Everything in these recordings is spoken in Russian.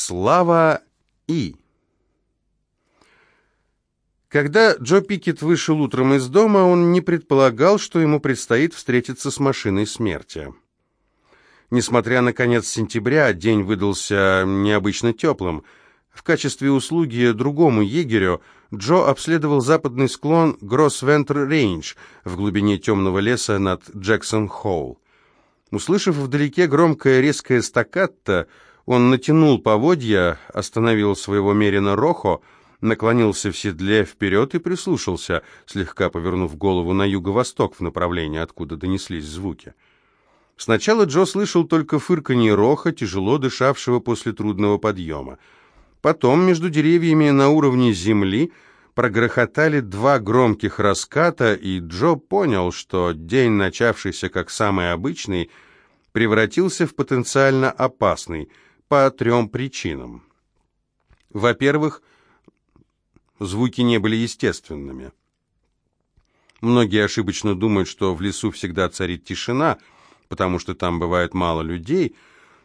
Слава И. Когда Джо Пикет вышел утром из дома, он не предполагал, что ему предстоит встретиться с машиной смерти. Несмотря на конец сентября, день выдался необычно теплым. В качестве услуги другому егерю Джо обследовал западный склон Гроссвентр-Рейндж в глубине темного леса над Джексон-Холл. Услышав вдалеке громкое резкое стаккато, он натянул поводья, остановил своего мерина Рохо, наклонился в седле вперед и прислушался, слегка повернув голову на юго-восток в направлении, откуда донеслись звуки. Сначала Джо слышал только фырканье Роха, тяжело дышавшего после трудного подъема. Потом между деревьями на уровне земли прогрохотали два громких раската, и Джо понял, что день, начавшийся как самый обычный, превратился в потенциально опасный – по трем причинам. Во-первых, звуки не были естественными. Многие ошибочно думают, что в лесу всегда царит тишина, потому что там бывает мало людей,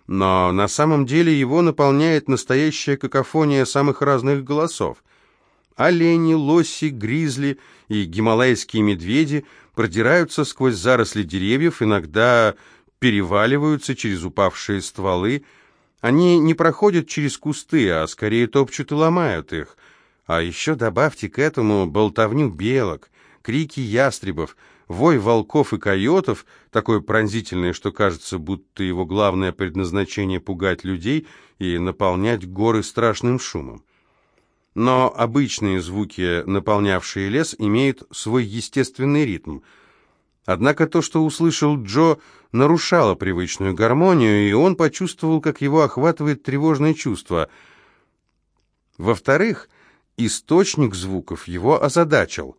но на самом деле его наполняет настоящая какофония самых разных голосов. Олени, лоси, гризли и гималайские медведи продираются сквозь заросли деревьев, иногда переваливаются через упавшие стволы, они не проходят через кусты, а скорее топчут и ломают их. А еще добавьте к этому болтовню белок, крики ястребов, вой волков и койотов, такой пронзительный, что кажется, будто его главное предназначение пугать людей и наполнять горы страшным шумом. Но обычные звуки, наполнявшие лес, имеют свой естественный ритм – Однако то, что услышал Джо, нарушало привычную гармонию, и он почувствовал, как его охватывает тревожное чувство. Во-вторых, источник звуков его озадачил.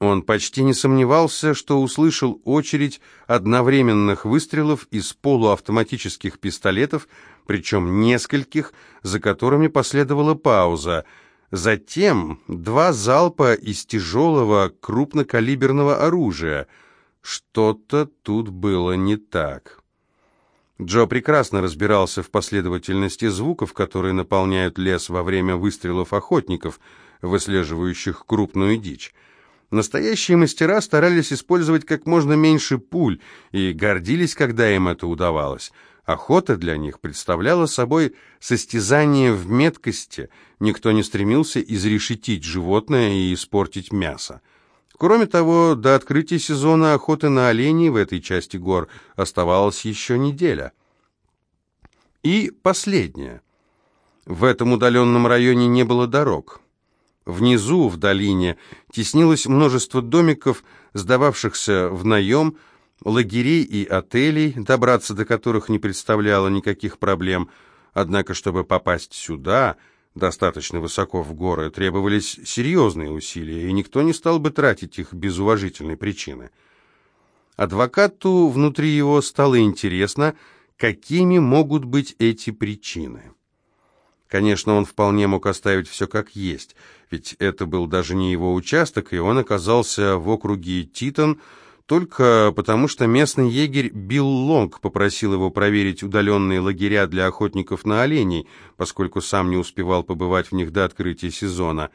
Он почти не сомневался, что услышал очередь одновременных выстрелов из полуавтоматических пистолетов, причем нескольких, за которыми последовала пауза. Затем два залпа из тяжелого крупнокалиберного оружия — что-то тут было не так. Джо прекрасно разбирался в последовательности звуков, которые наполняют лес во время выстрелов охотников, выслеживающих крупную дичь. Настоящие мастера старались использовать как можно меньше пуль и гордились, когда им это удавалось. Охота для них представляла собой состязание в меткости, никто не стремился изрешетить животное и испортить мясо. Кроме того, до открытия сезона охоты на оленей в этой части гор оставалась еще неделя. И последнее. В этом удаленном районе не было дорог. Внизу, в долине, теснилось множество домиков, сдававшихся в наем, лагерей и отелей, добраться до которых не представляло никаких проблем. Однако, чтобы попасть сюда, достаточно высоко в горы, требовались серьезные усилия, и никто не стал бы тратить их без уважительной причины. Адвокату внутри его стало интересно, какими могут быть эти причины. Конечно, он вполне мог оставить все как есть, ведь это был даже не его участок, и он оказался в округе Титон, только потому, что местный егерь Билл Лонг попросил его проверить удаленные лагеря для охотников на оленей, поскольку сам не успевал побывать в них до открытия сезона.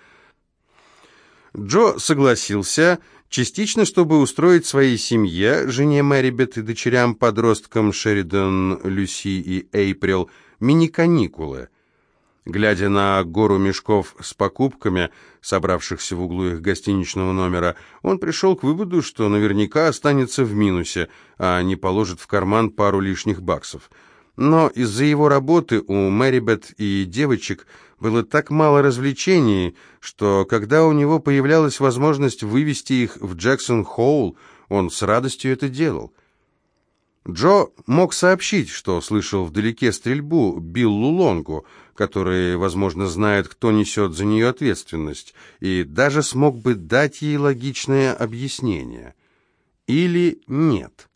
Джо согласился, частично, чтобы устроить своей семье, жене Мэрибет и дочерям-подросткам Шеридан, Люси и Эйприл, мини-каникулы – Глядя на гору мешков с покупками, собравшихся в углу их гостиничного номера, он пришел к выводу, что наверняка останется в минусе, а не положит в карман пару лишних баксов. Но из-за его работы у Мэрибет и девочек было так мало развлечений, что когда у него появлялась возможность вывести их в Джексон-Хоул, он с радостью это делал. Джо мог сообщить, что слышал вдалеке стрельбу Биллу Лонгу, который, возможно, знает, кто несет за нее ответственность, и даже смог бы дать ей логичное объяснение. Или нет.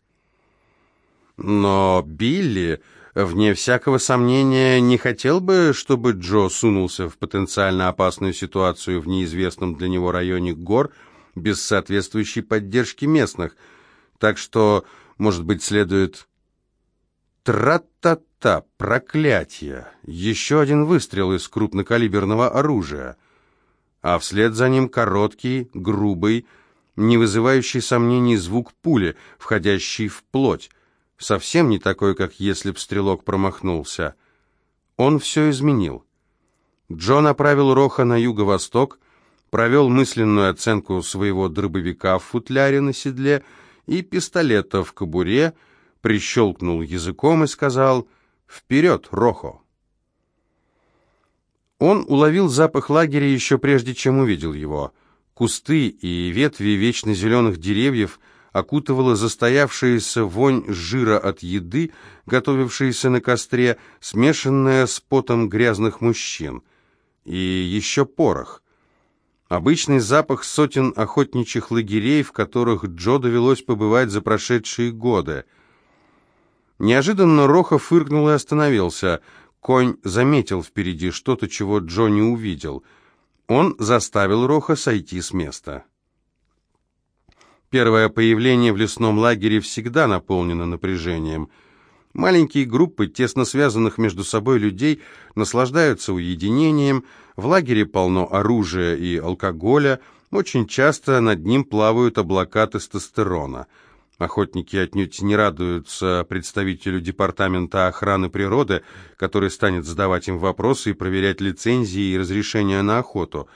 Но Билли, вне всякого сомнения, не хотел бы, чтобы Джо сунулся в потенциально опасную ситуацию в неизвестном для него районе гор без соответствующей поддержки местных, так что может быть, следует... Тра-та-та! Черта, проклятие! Еще один выстрел из крупнокалиберного оружия. А вслед за ним короткий, грубый, не вызывающий сомнений звук пули, входящий в плоть. Совсем не такой, как если б стрелок промахнулся. Он все изменил. Джо направил Роха на юго-восток, провел мысленную оценку своего дробовика в футляре на седле и пистолета в кобуре, прищелкнул языком и сказал «Вперед, Рохо!». Он уловил запах лагеря еще прежде, чем увидел его. Кусты и ветви вечно зеленых деревьев окутывала застоявшаяся вонь жира от еды, готовившаяся на костре, смешанная с потом грязных мужчин. И еще порох. Обычный запах сотен охотничьих лагерей, в которых Джо довелось побывать за прошедшие годы. Неожиданно Роха фыркнул и остановился. Конь заметил впереди что-то, чего Джо не увидел — он заставил Роха сойти с места. Первое появление в лесном лагере всегда наполнено напряжением. Маленькие группы тесно связанных между собой людей наслаждаются уединением, в лагере полно оружия и алкоголя, очень часто над ним плавают облака тестостерона – Охотники отнюдь не радуются представителю Департамента охраны природы, который станет задавать им вопросы и проверять лицензии и разрешения на охоту.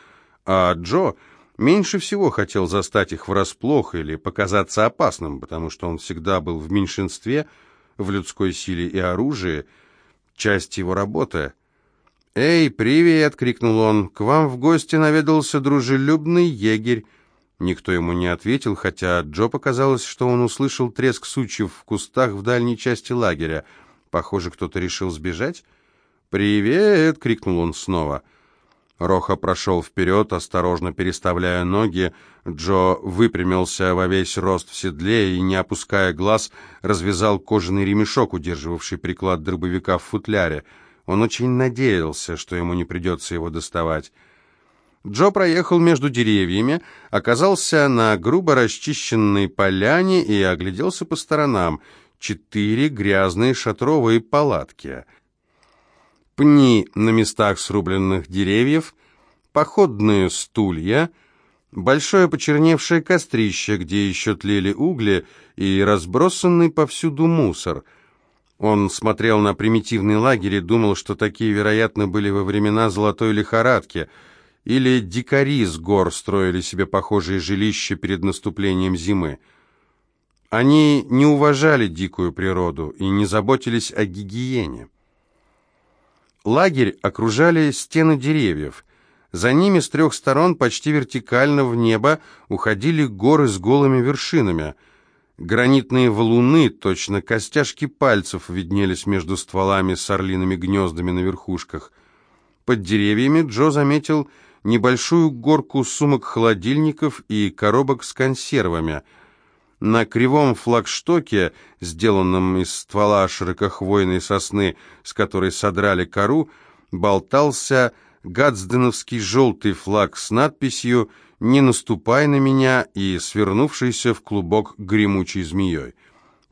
А Джо меньше всего хотел застать их врасплох или показаться опасным, потому что он всегда был в меньшинстве в людской силе и оружии, часть его работы. «Эй, привет!» — крикнул он. «К вам в гости наведался дружелюбный егерь». Никто ему не ответил, хотя Джо показалось, что он услышал треск сучьев в кустах в дальней части лагеря. Похоже, кто-то решил сбежать. «Привет!» — крикнул он снова. Роха прошел вперед, осторожно переставляя ноги. Джо выпрямился во весь рост в седле и, не опуская глаз, развязал кожаный ремешок, удерживавший приклад дробовика в футляре. Он очень надеялся, что ему не придется его доставать. Джо проехал между деревьями, оказался на грубо расчищенной поляне и огляделся по сторонам. Четыре грязные шатровые палатки. Пни на местах срубленных деревьев, походные стулья, большое почерневшее кострище, где еще тлели угли, и разбросанный повсюду мусор. Он смотрел на примитивный лагерь и думал, что такие, вероятно, были во времена золотой лихорадки — или дикари с гор строили себе похожие жилища перед наступлением зимы. Они не уважали дикую природу и не заботились о гигиене. Лагерь окружали стены деревьев. За ними с трех сторон почти вертикально в небо уходили горы с голыми вершинами. Гранитные валуны, точно костяшки пальцев, виднелись между стволами с орлиными гнездами на верхушках. Под деревьями Джо заметил небольшую горку сумок-холодильников и коробок с консервами. На кривом флагштоке, сделанном из ствола широкохвойной сосны, с которой содрали кору, болтался гадсденовский желтый флаг с надписью «Не наступай на меня» и свернувшийся в клубок гремучей змеей.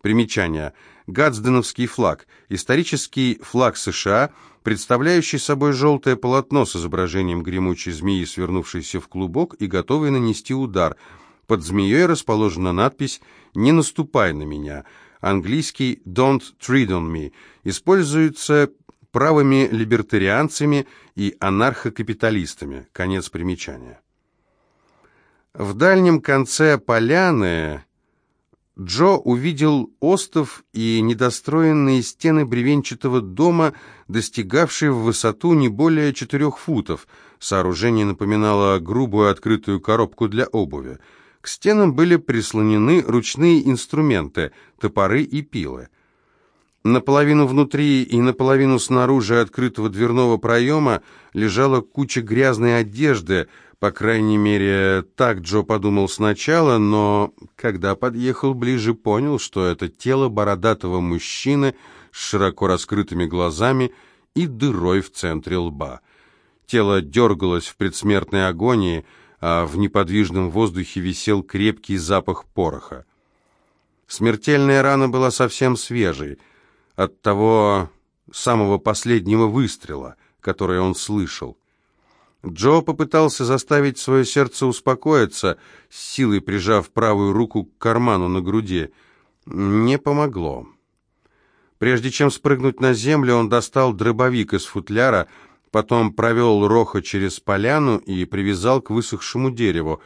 Примечание. Гадсденовский флаг. Исторический флаг США – представляющий собой желтое полотно с изображением гремучей змеи, свернувшейся в клубок и готовой нанести удар. Под змеей расположена надпись «Не наступай на меня». Английский «Don't tread on me» используется правыми либертарианцами и анархокапиталистами. Конец примечания. В дальнем конце поляны Джо увидел остов и недостроенные стены бревенчатого дома, достигавшие в высоту не более четырех футов. Сооружение напоминало грубую открытую коробку для обуви. К стенам были прислонены ручные инструменты, топоры и пилы. Наполовину внутри и наполовину снаружи открытого дверного проема лежала куча грязной одежды, по крайней мере, так Джо подумал сначала, но когда подъехал ближе, понял, что это тело бородатого мужчины с широко раскрытыми глазами и дырой в центре лба. Тело дергалось в предсмертной агонии, а в неподвижном воздухе висел крепкий запах пороха. Смертельная рана была совсем свежей. Оттого самого последнего выстрела, который он слышал. Джо попытался заставить свое сердце успокоиться, с силой прижав правую руку к карману на груди. Не помогло. Прежде чем спрыгнуть на землю, он достал дробовик из футляра, потом провел Роха через поляну и привязал к высохшему дереву.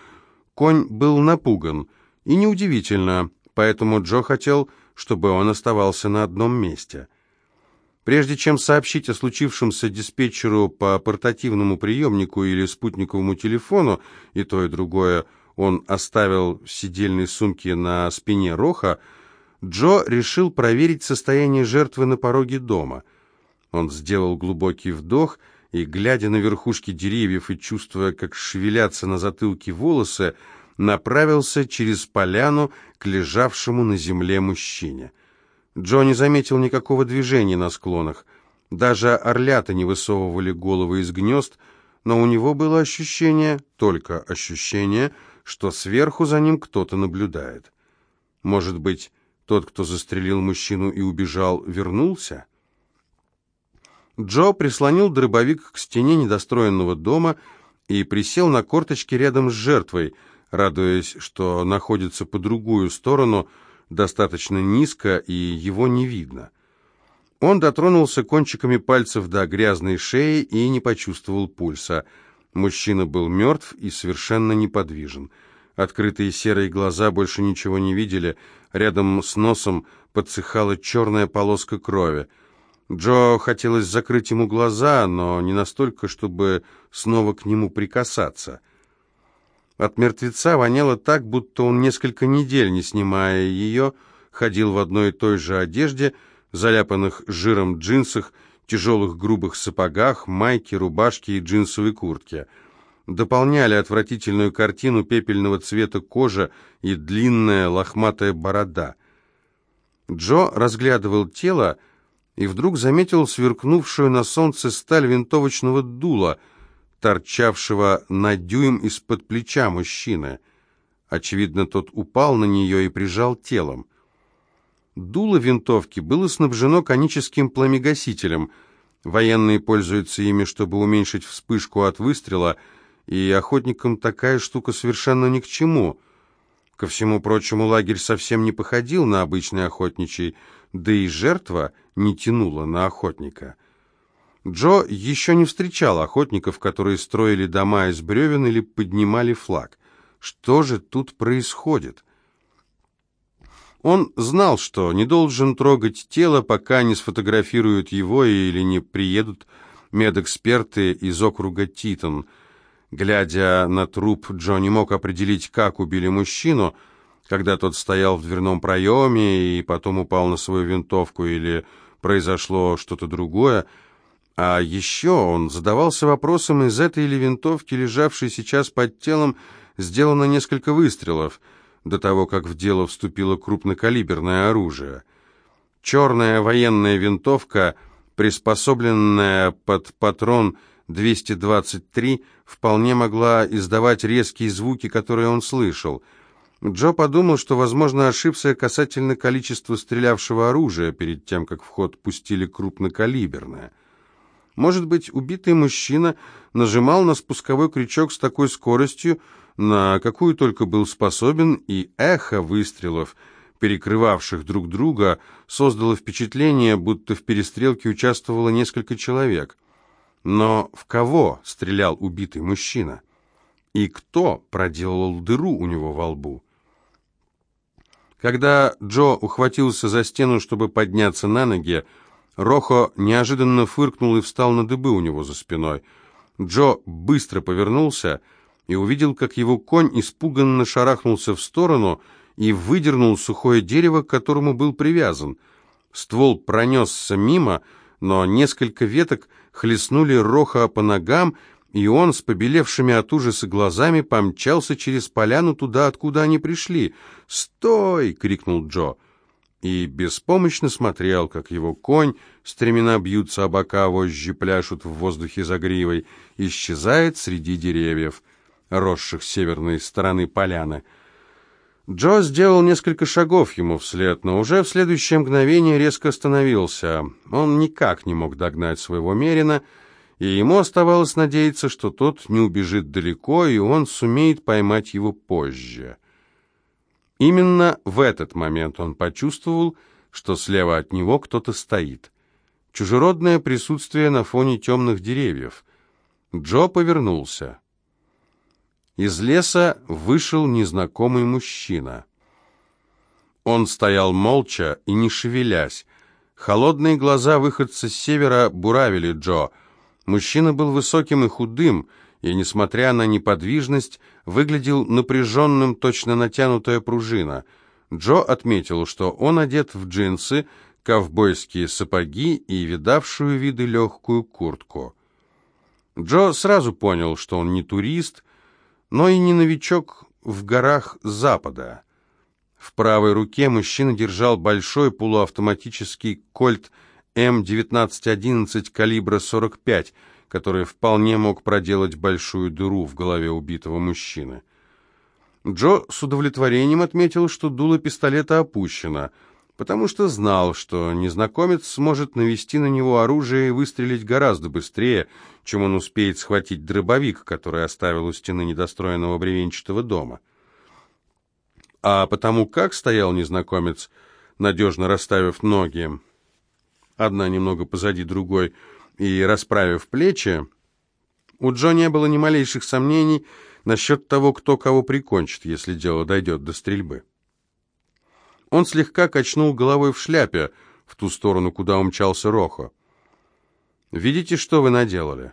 Конь был напуган, и неудивительно, поэтому Джо хотел, чтобы он оставался на одном месте. Прежде чем сообщить о случившемся диспетчеру по портативному приемнику или спутниковому телефону, и то и другое он оставил в сидельной сумке на спине Роха, Джо решил проверить состояние жертвы на пороге дома. Он сделал глубокий вдох и, глядя на верхушки деревьев и чувствуя, как шевелятся на затылке волосы, направился через поляну к лежавшему на земле мужчине. Джо не заметил никакого движения на склонах. Даже орлята не высовывали головы из гнезд, но у него было ощущение, только ощущение, что сверху за ним кто-то наблюдает. Может быть, тот, кто застрелил мужчину и убежал, вернулся? Джо прислонил дробовик к стене недостроенного дома и присел на корточки рядом с жертвой, радуясь, что находится по другую сторону, достаточно низко, и его не видно. Он дотронулся кончиками пальцев до грязной шеи и не почувствовал пульса. Мужчина был мертв и совершенно неподвижен. Открытые серые глаза больше ничего не видели. Рядом с носом подсыхала черная полоска крови. Джо хотелось закрыть ему глаза, но не настолько, чтобы снова к нему прикасаться. От мертвеца воняло так, будто он несколько недель, не снимая ее, ходил в одной и той же одежде, заляпанных жиром джинсах, тяжелых грубых сапогах, майке, рубашке и джинсовой куртке. Дополняли отвратительную картину пепельного цвета кожа и длинная лохматая борода. Джо разглядывал тело и вдруг заметил сверкнувшую на солнце сталь винтовочного дула — торчавшего на дюйм из-под плеча мужчины. Очевидно, тот упал на нее и прижал телом. Дуло винтовки было снабжено коническим пламегасителем. Военные пользуются ими, чтобы уменьшить вспышку от выстрела, и охотникам такая штука совершенно ни к чему. Ко всему прочему, лагерь совсем не походил на обычный охотничий, да и жертва не тянула на охотника. Джо еще не встречал охотников, которые строили дома из бревен или поднимали флаг. Что же тут происходит? Он знал, что не должен трогать тело, пока не сфотографируют его или не приедут медэксперты из округа Титон. Глядя на труп, Джо не мог определить, как убили мужчину, когда тот стоял в дверном проеме и потом упал на свою винтовку или произошло что-то другое. А еще он задавался вопросом, из этой или винтовки, лежавшей сейчас под телом, сделано несколько выстрелов, до того, как в дело вступило крупнокалиберное оружие. Черная военная винтовка, приспособленная под патрон 223, вполне могла издавать резкие звуки, которые он слышал. Джо подумал, что, возможно, ошибся касательно количества стрелявшего оружия перед тем, как в ход пустили крупнокалиберное. Может быть, убитый мужчина нажимал на спусковой крючок с такой скоростью, на какую только был способен, и эхо выстрелов, перекрывавших друг друга, создало впечатление, будто в перестрелке участвовало несколько человек. Но в кого стрелял убитый мужчина? И кто проделал дыру у него во лбу? Когда Джо ухватился за стену, чтобы подняться на ноги, Рохо неожиданно фыркнул и встал на дыбы у него за спиной. Джо быстро повернулся и увидел, как его конь испуганно шарахнулся в сторону и выдернул сухое дерево, к которому был привязан. Ствол пронесся мимо, но несколько веток хлестнули Роха по ногам, и он с побелевшими от ужаса глазами помчался через поляну туда, откуда они пришли. «Стой!» — крикнул Джо и беспомощно смотрел, как его конь, стремена бьются о бока, вожжи пляшут в воздухе за гривой, исчезает среди деревьев, росших с северной стороны поляны. Джо сделал несколько шагов ему вслед, но уже в следующее мгновение резко остановился. Он никак не мог догнать своего Мерина, и ему оставалось надеяться, что тот не убежит далеко, и он сумеет поймать его позже. Именно в этот момент он почувствовал, что слева от него кто-то стоит. Чужеродное присутствие на фоне темных деревьев. Джо повернулся. Из леса вышел незнакомый мужчина. Он стоял молча и не шевелясь. Холодные глаза выходца с севера буравили Джо. Мужчина был высоким и худым, и, несмотря на неподвижность, выглядел напряженным, точно натянутая пружина. Джо отметил, что он одет в джинсы, ковбойские сапоги и видавшую виды легкую куртку. Джо сразу понял, что он не турист, но и не новичок в горах Запада. В правой руке мужчина держал большой полуавтоматический кольт М1911 калибра 45, который вполне мог проделать большую дыру в голове убитого мужчины. Джо с удовлетворением отметил, что дуло пистолета опущено – потому что знал, что незнакомец сможет навести на него оружие и выстрелить гораздо быстрее, чем он успеет схватить дробовик, который оставил у стены недостроенного бревенчатого дома. А потому как стоял незнакомец, надежно расставив ноги, одна немного позади другой, и расправив плечи, у Джо не было ни малейших сомнений насчет того, кто кого прикончит, если дело дойдет до стрельбы. Он слегка качнул головой в шляпе, в ту сторону, куда умчался Рохо. «Видите, что вы наделали?»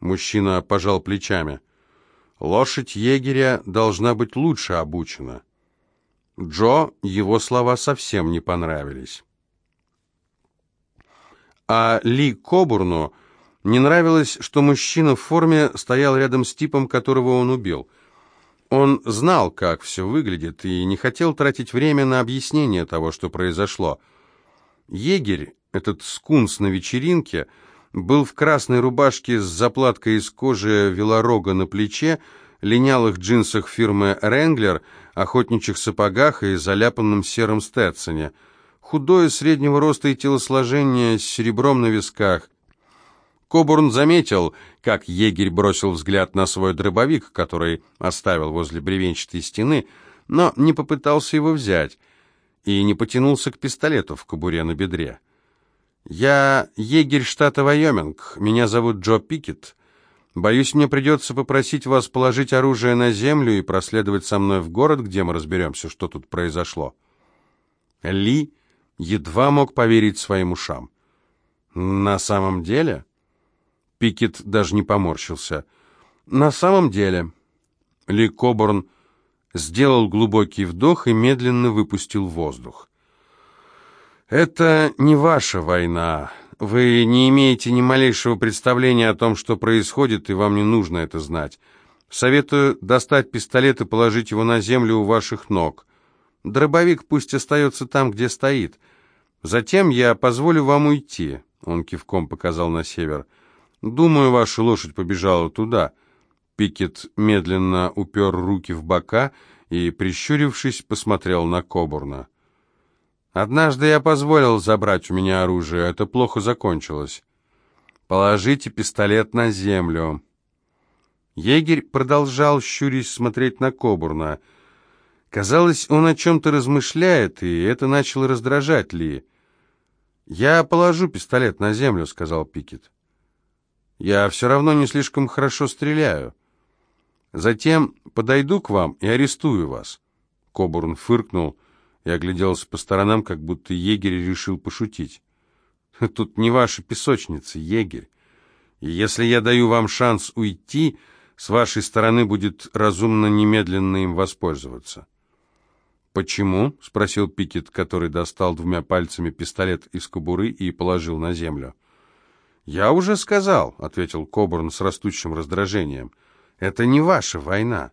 Мужчина пожал плечами. «Лошадь егеря должна быть лучше обучена». Джо его слова совсем не понравились. А Ли Кобурну не нравилось, что мужчина в форме стоял рядом с типом, которого он убил – он знал, как все выглядит, и не хотел тратить время на объяснение того, что произошло. Егерь, этот скунс на вечеринке, был в красной рубашке с заплаткой из кожи велорога на плече, линялых джинсах фирмы «Ренглер», охотничьих сапогах и заляпанном сером стетсоне. Худое среднего роста и телосложение с серебром на висках, Кобурн заметил, как егерь бросил взгляд на свой дробовик, который оставил возле бревенчатой стены, но не попытался его взять и не потянулся к пистолету в кобуре на бедре. «Я егерь штата Вайоминг. Меня зовут Джо Пикет. Боюсь, мне придется попросить вас положить оружие на землю и проследовать со мной в город, где мы разберемся, что тут произошло». Ли едва мог поверить своим ушам. «На самом деле?» Пикет даже не поморщился. «На самом деле...» Ли Коборн сделал глубокий вдох и медленно выпустил воздух. «Это не ваша война. Вы не имеете ни малейшего представления о том, что происходит, и вам не нужно это знать. Советую достать пистолет и положить его на землю у ваших ног. Дробовик пусть остается там, где стоит. Затем я позволю вам уйти», — он кивком показал на север. «Думаю, ваша лошадь побежала туда». Пикет медленно упер руки в бока и, прищурившись, посмотрел на Кобурна. «Однажды я позволил забрать у меня оружие. Это плохо закончилось. Положите пистолет на землю». Егерь продолжал, щурясь, смотреть на Кобурна. Казалось, он о чем-то размышляет, и это начало раздражать Ли. «Я положу пистолет на землю», — сказал Пикет. Я все равно не слишком хорошо стреляю. Затем подойду к вам и арестую вас». Кобурн фыркнул и огляделся по сторонам, как будто егерь решил пошутить. «Тут не ваша песочница, егерь. И если я даю вам шанс уйти, с вашей стороны будет разумно немедленно им воспользоваться». «Почему?» — спросил Пикет, который достал двумя пальцами пистолет из кобуры и положил на землю. «Я уже сказал», — ответил Кобурн с растущим раздражением. «Это не ваша война».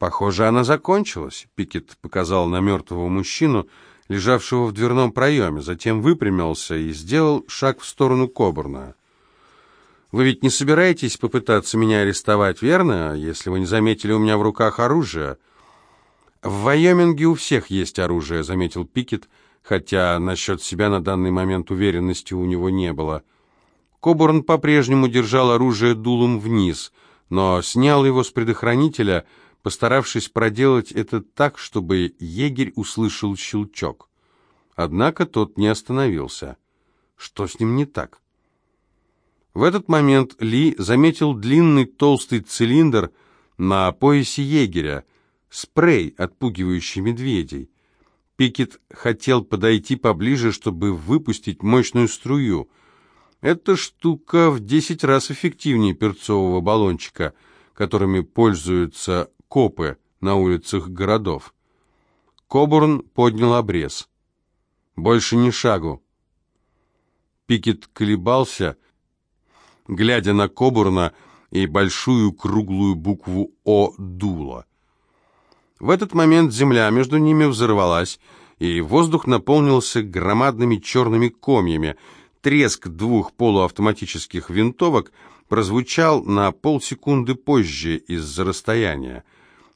«Похоже, она закончилась», — Пикет показал на мертвого мужчину, лежавшего в дверном проеме, затем выпрямился и сделал шаг в сторону Кобурна. «Вы ведь не собираетесь попытаться меня арестовать, верно, если вы не заметили у меня в руках оружие?» «В Вайоминге у всех есть оружие», — заметил Пикет, хотя насчет себя на данный момент уверенности у него не было. Кобурн по-прежнему держал оружие дулом вниз, но снял его с предохранителя, постаравшись проделать это так, чтобы егерь услышал щелчок. Однако тот не остановился. Что с ним не так? В этот момент Ли заметил длинный толстый цилиндр на поясе егеря, спрей, отпугивающий медведей. Пикет хотел подойти поближе, чтобы выпустить мощную струю. Эта штука в десять раз эффективнее перцового баллончика, которыми пользуются копы на улицах городов. Кобурн поднял обрез. «Больше ни шагу». Пикет колебался, глядя на Кобурна и большую круглую букву «О» дула. В этот момент земля между ними взорвалась, и воздух наполнился громадными черными комьями. Треск двух полуавтоматических винтовок прозвучал на полсекунды позже из-за расстояния.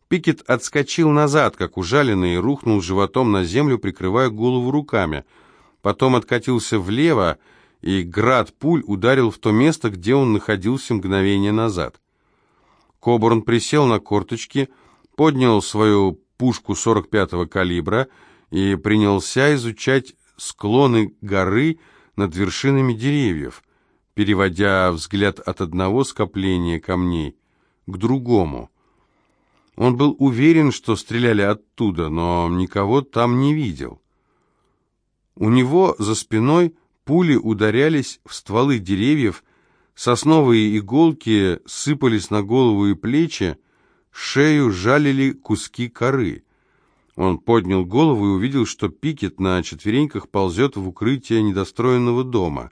Пикет отскочил назад, как ужаленный, и рухнул животом на землю, прикрывая голову руками. Потом откатился влево, и град пуль ударил в то место, где он находился мгновение назад. Кобурн присел на корточки, поднял свою пушку 45-го калибра и принялся изучать склоны горы над вершинами деревьев, переводя взгляд от одного скопления камней к другому. Он был уверен, что стреляли оттуда, но никого там не видел. У него за спиной пули ударялись в стволы деревьев, сосновые иголки сыпались на голову и плечи, шею жалили куски коры. Он поднял голову и увидел, что Пикет на четвереньках ползет в укрытие недостроенного дома.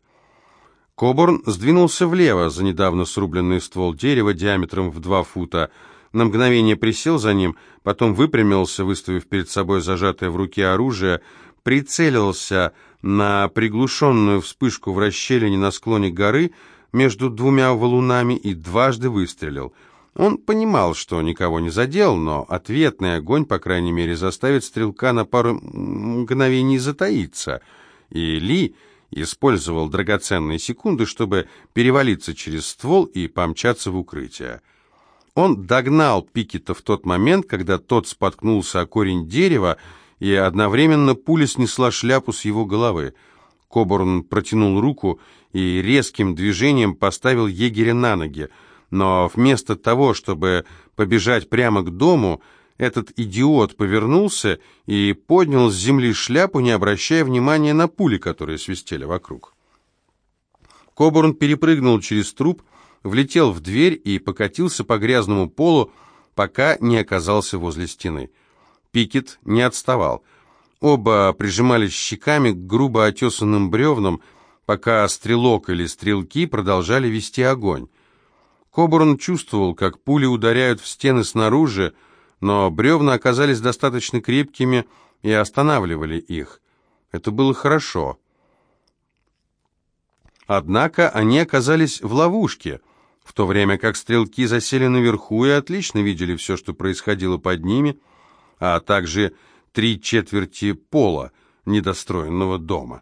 Коборн сдвинулся влево за недавно срубленный ствол дерева диаметром в два фута, на мгновение присел за ним, потом выпрямился, выставив перед собой зажатое в руке оружие, прицелился на приглушенную вспышку в расщелине на склоне горы между двумя валунами и дважды выстрелил — он понимал, что никого не задел, но ответный огонь, по крайней мере, заставит стрелка на пару мгновений затаиться. И Ли использовал драгоценные секунды, чтобы перевалиться через ствол и помчаться в укрытие. Он догнал Пикета в тот момент, когда тот споткнулся о корень дерева, и одновременно пуля снесла шляпу с его головы. Кобурн протянул руку и резким движением поставил егеря на ноги — но вместо того, чтобы побежать прямо к дому, этот идиот повернулся и поднял с земли шляпу, не обращая внимания на пули, которые свистели вокруг. Кобурн перепрыгнул через труп, влетел в дверь и покатился по грязному полу, пока не оказался возле стены. Пикет не отставал. Оба прижимались щеками к грубо отесанным бревнам, пока стрелок или стрелки продолжали вести огонь. Кобурн чувствовал, как пули ударяют в стены снаружи, но бревна оказались достаточно крепкими и останавливали их. Это было хорошо. Однако они оказались в ловушке, в то время как стрелки засели наверху и отлично видели все, что происходило под ними, а также три четверти пола недостроенного дома.